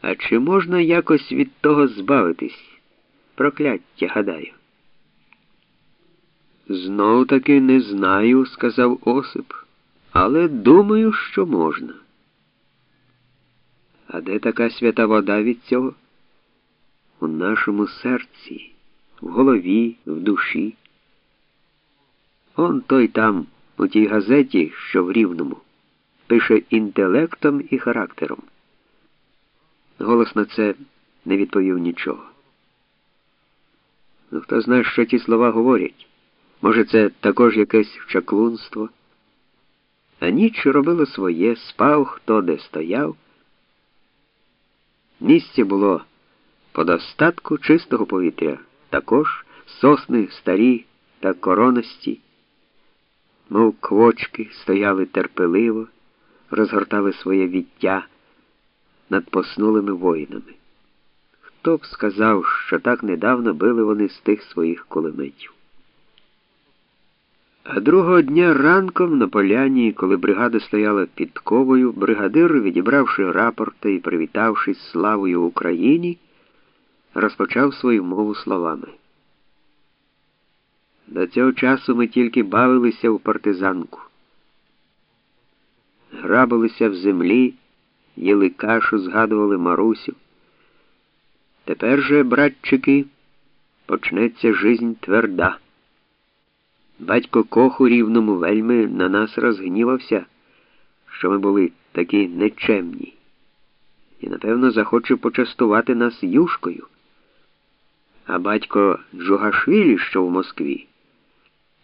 А чи можна якось від того збавитись? Прокляття, гадаю. Знов таки не знаю, сказав Осип, але думаю, що можна. А де така свята вода від цього? У нашому серці, в голові, в душі. Он той там, у тій газеті, що в Рівному, пише інтелектом і характером. Голос на це не відповів нічого. Ну, хто знає, що ті слова говорять? Може, це також якесь чаклунство? А ніч робила своє, спав, хто де стояв. Місце було по достатку чистого повітря, також сосни старі та короності, мов квочки, стояли терпеливо, розгортали своє віття над поснулими воїнами. Хто б сказав, що так недавно били вони з тих своїх кулеметів? А другого дня ранком на поляні, коли бригада стояла під ковою, бригадир, відібравши рапорти і привітавшись славою Україні, розпочав свою мову словами. До цього часу ми тільки бавилися в партизанку, грабилися в землі, їли кашу, згадували Марусю. Тепер же, братчики, почнеться жизнь тверда. Батько Коху рівному вельми на нас розгнівався, що ми були такі нечемні, і, напевно, захоче почастувати нас юшкою. А батько Джугашвілі, що в Москві,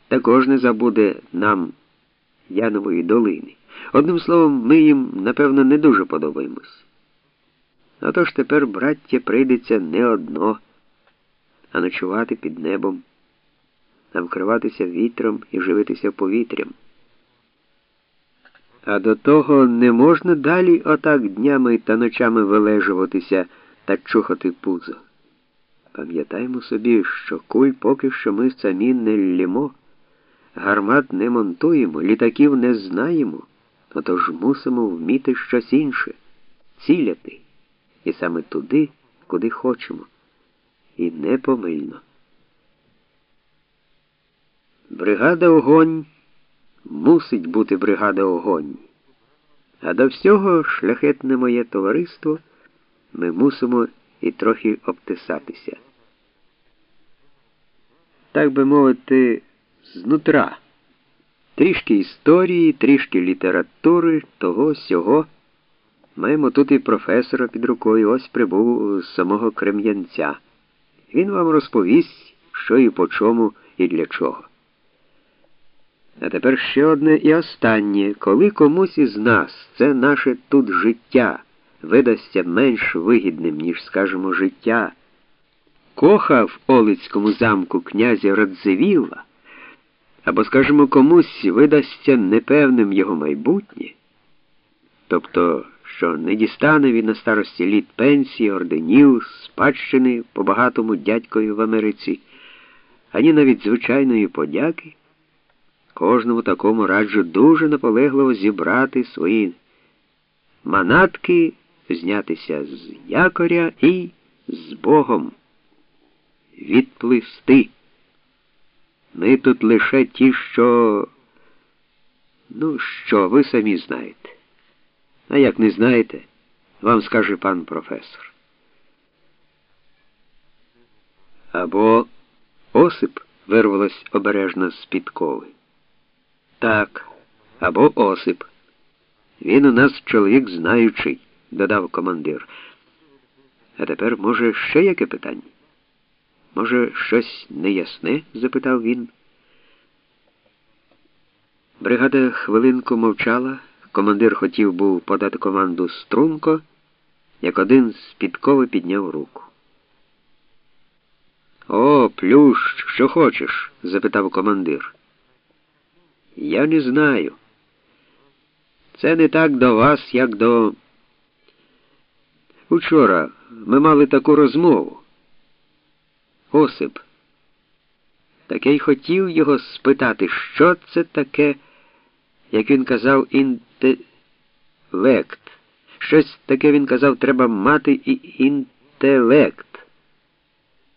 також не забуде нам Янової долини. Одним словом, ми їм, напевно, не дуже подобаємось. Отож тепер, браття, прийдеться не одно, а ночувати під небом а вкриватися вітром і живитися повітрям. А до того не можна далі отак днями та ночами вилежуватися та чухати пузо. Пам'ятаємо собі, що куль поки що ми самі не ллємо, гармат не монтуємо, літаків не знаємо, отож мусимо вміти щось інше, ціляти, і саме туди, куди хочемо, і непомильно. Бригада огонь мусить бути бригада огонь. А до всього, шляхетне моє товариство, ми мусимо і трохи обтисатися. Так би мовити, знутра. Трішки історії, трішки літератури, того сього. Маємо тут і професора під рукою, ось прибув з самого Крем'янця. Він вам розповість, що і по чому, і для чого. А тепер ще одне і останнє. Коли комусь із нас це наше тут життя видасться менш вигідним, ніж, скажімо, життя, коха в Олицькому замку князя Радзивіла, або, скажімо, комусь видасться непевним його майбутнє, тобто, що не дістане він на старості літ пенсії, орденів, спадщини по багатому дядькові в Америці, ані навіть звичайної подяки. Кожному такому раджу дуже наполегливо зібрати свої манатки, знятися з якоря і з Богом відпливсти. Ми тут лише ті, що, ну, що, ви самі знаєте. А як не знаєте, вам скаже пан професор. Або Осип вирвалось обережно з підкови. Так, або Осип. Він у нас чоловік знаючий, додав командир. А тепер, може, ще яке питання? Може, щось неясне? запитав він. Бригада хвилинку мовчала. Командир хотів був подати команду струнко, як один з підкови підняв руку. О, плющ, що хочеш? запитав командир. Я не знаю. Це не так до вас, як до. Учора ми мали таку розмову. Осип. Так я й хотів його спитати, що це таке, як він казав, інтелект, Щось таке він казав, треба мати і інтелект.